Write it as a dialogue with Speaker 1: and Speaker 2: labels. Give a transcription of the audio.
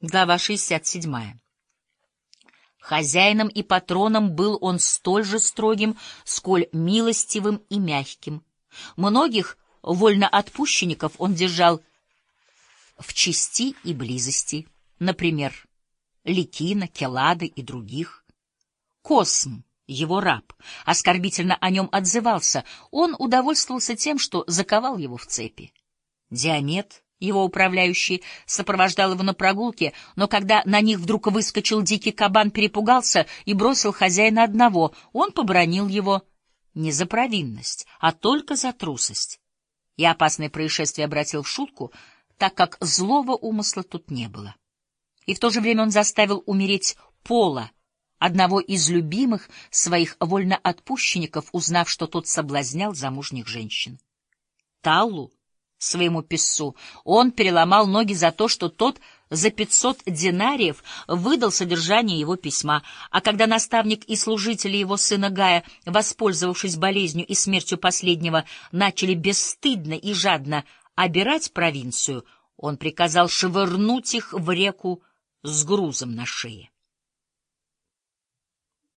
Speaker 1: Глава 67. Хозяином и патроном был он столь же строгим, сколь милостивым и мягким. Многих вольноотпущенников он держал в чести и близости, например, Ликина, Келады и других. Косм, его раб, оскорбительно о нем отзывался, он удовольствовался тем, что заковал его в цепи. Диамет, его управляющий сопровождал его на прогулке, но когда на них вдруг выскочил дикий кабан, перепугался и бросил хозяина одного. Он побронил его не за провинность, а только за трусость. И опасное происшествие обратил в шутку, так как злого умысла тут не было. И в то же время он заставил умереть Пола, одного из любимых своих вольноотпущенников, узнав, что тот соблазнял замужних женщин. Таллу своему писцу. Он переломал ноги за то, что тот за пятьсот динариев выдал содержание его письма, а когда наставник и служители его сына Гая, воспользовавшись болезнью и смертью последнего, начали бесстыдно и жадно обирать провинцию, он приказал швырнуть их в реку с грузом на шее.